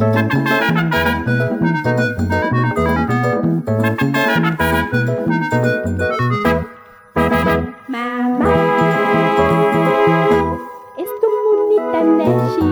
Mamá, es tu muñeca Neshi.